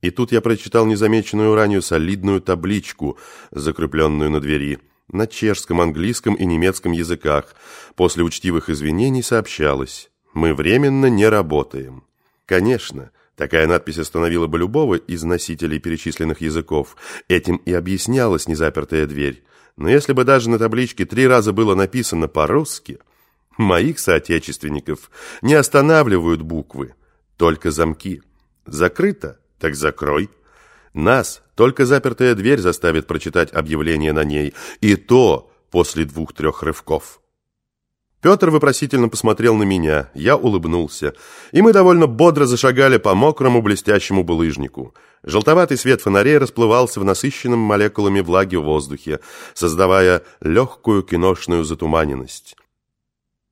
И тут я прочитал незамеченную ранее солидную табличку, закрепленную на двери. На чешском, английском и немецком языках. После учтивых извинений сообщалось «Мы временно не работаем». Конечно, такая надпись остановила бы любого из носителей перечисленных языков. Этим и объяснялась незапертая дверь. Но если бы даже на табличке три раза было написано по-русски, моих соотечественников не останавливают буквы, только замки. Закрыто так закрой. Нас только запертая дверь заставит прочитать объявление на ней, и то после двух-трех рывков. Петр вопросительно посмотрел на меня, я улыбнулся, и мы довольно бодро зашагали по мокрому блестящему булыжнику. Желтоватый свет фонарей расплывался в насыщенном молекулами влаги воздухе, создавая легкую киношную затуманенность.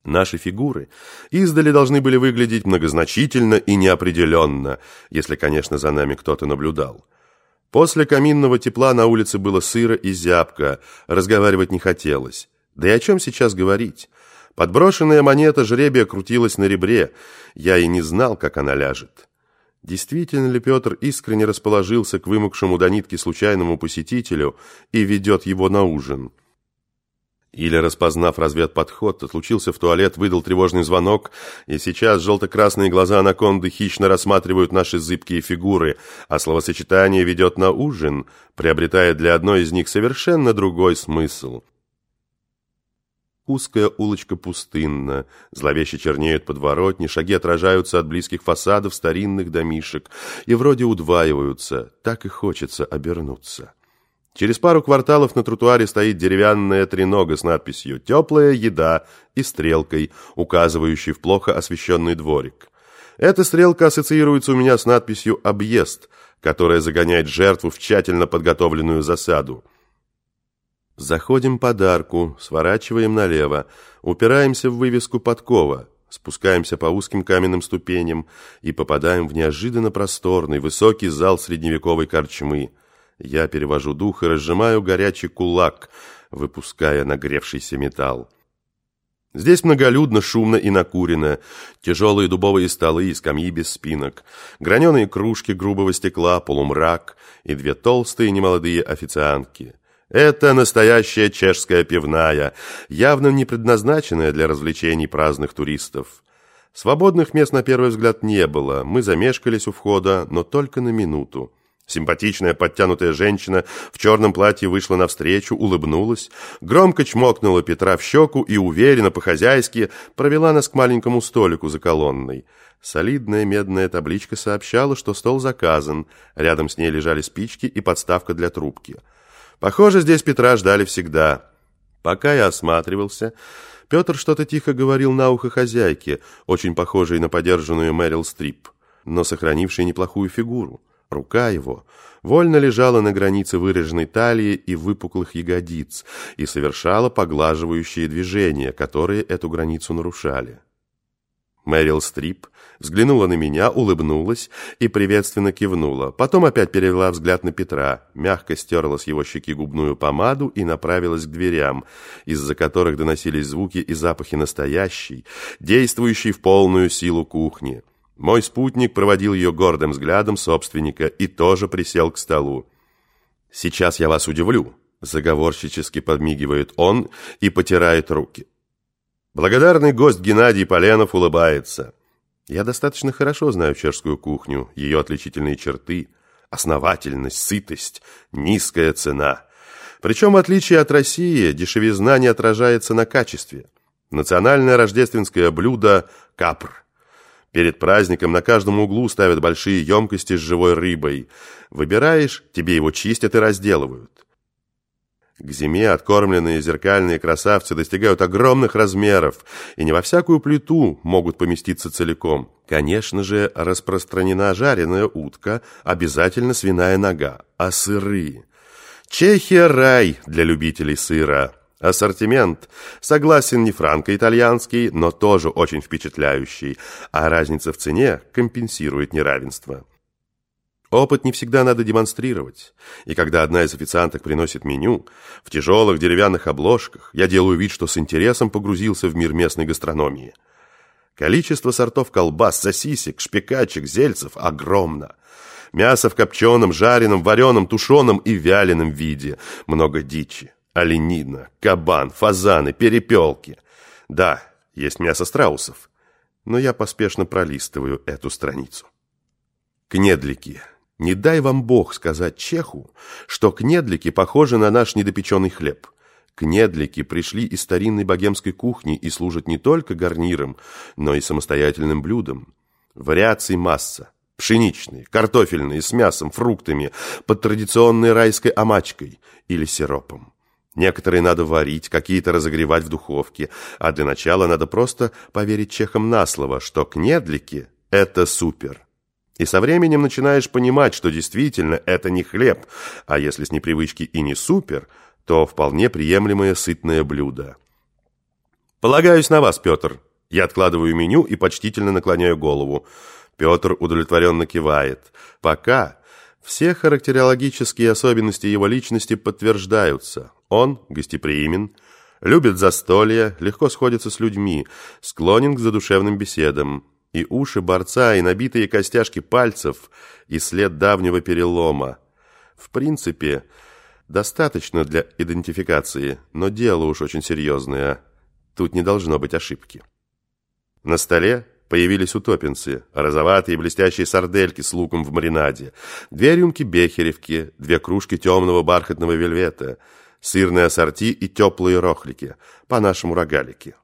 Наши фигуры издали должны были выглядеть многозначительно и неопределенно, если, конечно, за нами кто-то наблюдал. После каминного тепла на улице было сыро и зябко, разговаривать не хотелось. Да и о чем сейчас говорить? Подброшенная монета жребия крутилась на ребре, я и не знал, как она ляжет. Действительно ли Петр искренне расположился к вымокшему до нитки случайному посетителю и ведет его на ужин? Или, распознав разведподход, отлучился в туалет, выдал тревожный звонок, и сейчас желто-красные глаза анаконды хищно рассматривают наши зыбкие фигуры, а словосочетание ведет на ужин, приобретая для одной из них совершенно другой смысл. Узкая улочка пустынна, зловеще чернеют подворотни, шаги отражаются от близких фасадов старинных домишек и вроде удваиваются, так и хочется обернуться. Через пару кварталов на тротуаре стоит деревянная тренога с надписью «Теплая еда» и стрелкой, указывающей в плохо освещенный дворик. Эта стрелка ассоциируется у меня с надписью «Объезд», которая загоняет жертву в тщательно подготовленную засаду. Заходим под арку, сворачиваем налево, упираемся в вывеску подкова, спускаемся по узким каменным ступеням и попадаем в неожиданно просторный, высокий зал средневековой корчмы – я перевожу дух и разжимаю горячий кулак, выпуская нагревшийся металл. Здесь многолюдно, шумно и накурено. Тяжелые дубовые столы и скамьи без спинок, граненые кружки грубого стекла, полумрак и две толстые немолодые официантки. Это настоящая чешская пивная, явно не предназначенная для развлечений праздных туристов. Свободных мест на первый взгляд не было, мы замешкались у входа, но только на минуту. Симпатичная подтянутая женщина в черном платье вышла навстречу, улыбнулась, громко чмокнула Петра в щеку и уверенно, по-хозяйски, провела нас к маленькому столику за колонной. Солидная медная табличка сообщала, что стол заказан, рядом с ней лежали спички и подставка для трубки. Похоже, здесь Петра ждали всегда. Пока я осматривался, Петр что-то тихо говорил на ухо хозяйке, очень похожей на подержанную Мэрил Стрип, но сохранившей неплохую фигуру. Рука его вольно лежала на границе выраженной талии и выпуклых ягодиц и совершала поглаживающие движения, которые эту границу нарушали. Мэрил Стрип взглянула на меня, улыбнулась и приветственно кивнула. Потом опять перевела взгляд на Петра, мягко стерла с его щеки губную помаду и направилась к дверям, из-за которых доносились звуки и запахи настоящей, действующей в полную силу кухни. Мой спутник проводил ее гордым взглядом собственника и тоже присел к столу. «Сейчас я вас удивлю», – заговорщически подмигивает он и потирает руки. Благодарный гость Геннадий Поленов улыбается. Я достаточно хорошо знаю чешскую кухню, ее отличительные черты, основательность, сытость, низкая цена. Причем, в отличие от России, дешевизна не отражается на качестве. Национальное рождественское блюдо – капр – Перед праздником на каждом углу ставят большие емкости с живой рыбой. Выбираешь, тебе его чистят и разделывают. К зиме откормленные зеркальные красавцы достигают огромных размеров и не во всякую плиту могут поместиться целиком. Конечно же, распространена жареная утка, обязательно свиная нога, а сыры. Чехия – рай для любителей сыра. Ассортимент, согласен, не франко-итальянский, но тоже очень впечатляющий, а разница в цене компенсирует неравенство. Опыт не всегда надо демонстрировать, и когда одна из официанток приносит меню, в тяжелых деревянных обложках я делаю вид, что с интересом погрузился в мир местной гастрономии. Количество сортов колбас, сосисек, шпикачек, зельцев огромно – Мясо в копченом, жареном, вареном, тушеном и вяленом виде. Много дичи. Оленина, кабан, фазаны, перепелки. Да, есть мясо страусов. Но я поспешно пролистываю эту страницу. Кнедлики. Не дай вам Бог сказать чеху, что кнедлики похожи на наш недопеченный хлеб. Кнедлики пришли из старинной богемской кухни и служат не только гарниром, но и самостоятельным блюдом. Вариаций масса. Пшеничные, картофельные, с мясом, фруктами, под традиционной райской омачкой или сиропом. Некоторые надо варить, какие-то разогревать в духовке, а для начала надо просто поверить чехам на слово, что кнедлики – это супер. И со временем начинаешь понимать, что действительно это не хлеб, а если с непривычки и не супер, то вполне приемлемое сытное блюдо. «Полагаюсь на вас, Петр». Я откладываю меню и почтительно наклоняю голову. Петр удовлетворенно кивает. «Пока все характерологические особенности его личности подтверждаются. Он гостеприимен, любит застолья, легко сходится с людьми, склонен к задушевным беседам. И уши борца, и набитые костяшки пальцев, и след давнего перелома. В принципе, достаточно для идентификации, но дело уж очень серьезное. Тут не должно быть ошибки. На столе появились утопинцы, розоватые блестящие сардельки с луком в маринаде, две рюмки бехеревки, две кружки темного бархатного вельвета – сырные ассорти и теплые рохлики, по-нашему рогалики.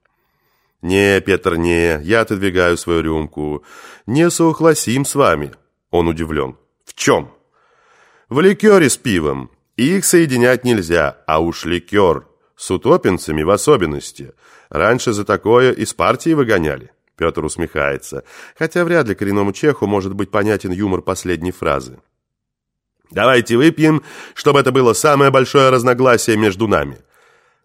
«Не, Петр, не, я отодвигаю свою рюмку. Не согласим с вами». Он удивлен. «В чем?» «В ликере с пивом. Их соединять нельзя, а уж ликер с утопинцами в особенности. Раньше за такое из партии выгоняли». Петр усмехается, хотя вряд ли коренному чеху может быть понятен юмор последней фразы. Давайте выпьем, чтобы это было самое большое разногласие между нами.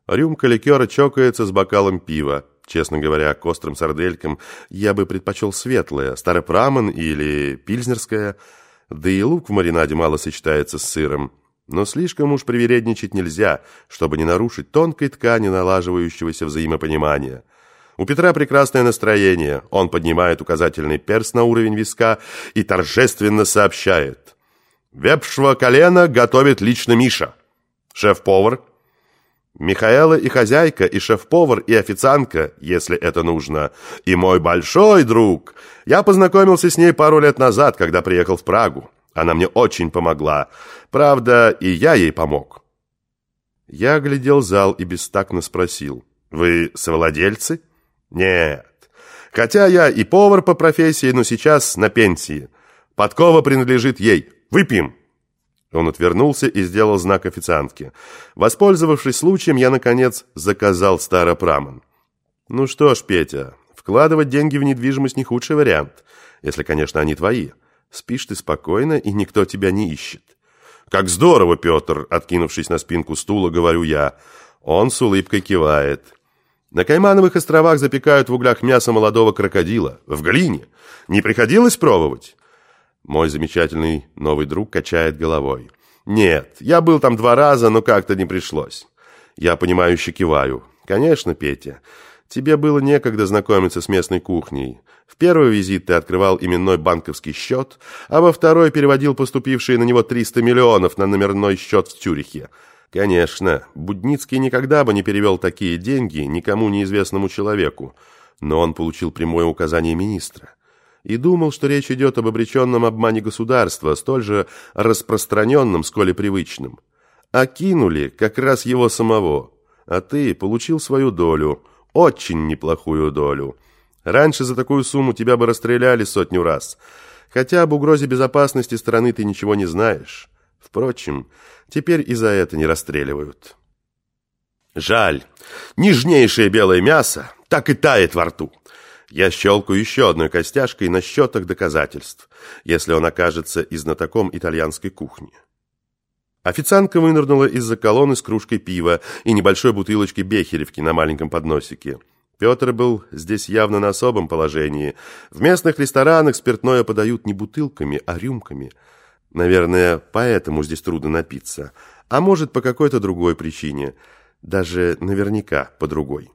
Рюмка ликера чокается с бокалом пива. Честно говоря, к острым сарделькам я бы предпочел светлое, старопраман или пильзнерское. Да и лук в маринаде мало сочетается с сыром. Но слишком уж привередничать нельзя, чтобы не нарушить тонкой ткани налаживающегося взаимопонимания. У Петра прекрасное настроение. Он поднимает указательный перст на уровень виска и торжественно сообщает – Вепшего колена готовит лично Миша. Шеф-повар. Михаэла и хозяйка, и шеф-повар, и официантка, если это нужно. И мой большой друг. Я познакомился с ней пару лет назад, когда приехал в Прагу. Она мне очень помогла. Правда, и я ей помог. Я оглядел зал и бестактно спросил. «Вы совладельцы?» «Нет. Хотя я и повар по профессии, но сейчас на пенсии. Подкова принадлежит ей». Выпьем!» Он отвернулся и сделал знак официантке. Воспользовавшись случаем, я, наконец, заказал старопраман. «Ну что ж, Петя, вкладывать деньги в недвижимость не худший вариант, если, конечно, они твои. Спишь ты спокойно, и никто тебя не ищет». «Как здорово, Петр!» Откинувшись на спинку стула, говорю я. Он с улыбкой кивает. На Каймановых островах запекают в углях мясо молодого крокодила. В глине. Не приходилось пробовать? Мой замечательный новый друг качает головой. «Нет, я был там два раза, но как-то не пришлось». Я понимающе киваю. «Конечно, Петя, тебе было некогда знакомиться с местной кухней. В первый визит ты открывал именной банковский счет, а во второй переводил поступившие на него 300 миллионов на номерной счет в Цюрихе. Конечно, Будницкий никогда бы не перевел такие деньги никому неизвестному человеку, но он получил прямое указание министра и думал, что речь идет об обреченном обмане государства, столь же распространенном, сколь и привычном. А кинули как раз его самого, а ты получил свою долю, очень неплохую долю. Раньше за такую сумму тебя бы расстреляли сотню раз, хотя об угрозе безопасности страны ты ничего не знаешь. Впрочем, теперь и за это не расстреливают. Жаль, нежнейшее белое мясо так и тает во рту. Я щелкаю еще одной костяшкой на счетах доказательств, если он окажется и знатоком итальянской кухни. Официантка вынырнула из-за колонны с кружкой пива и небольшой бутылочкой бехеревки на маленьком подносике. Петр был здесь явно на особом положении. В местных ресторанах спиртное подают не бутылками, а рюмками. Наверное, поэтому здесь трудно напиться. А может, по какой-то другой причине. Даже наверняка по другой.